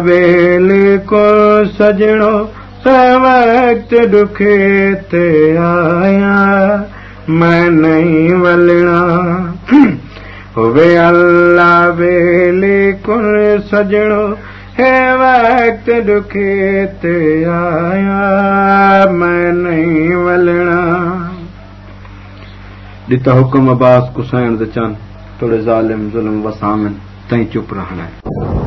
વેલે કો સજણો સવક્ત દુખેતે આયા મે નઈ વલણા હોવે અલ્લા વેલે કો સજણો હેવક્ત દુખેતે આયા મે નઈ વલણા દિતા હુકમ અબાસ કુસાઈન દચા થોડે ظالم ظلم وسામ તઈ চুপ રહેલાય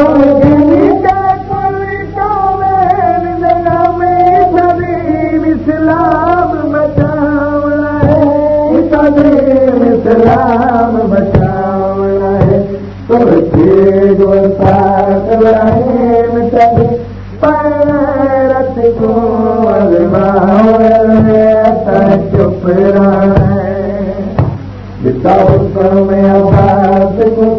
बचा बचाव तहरत में अभात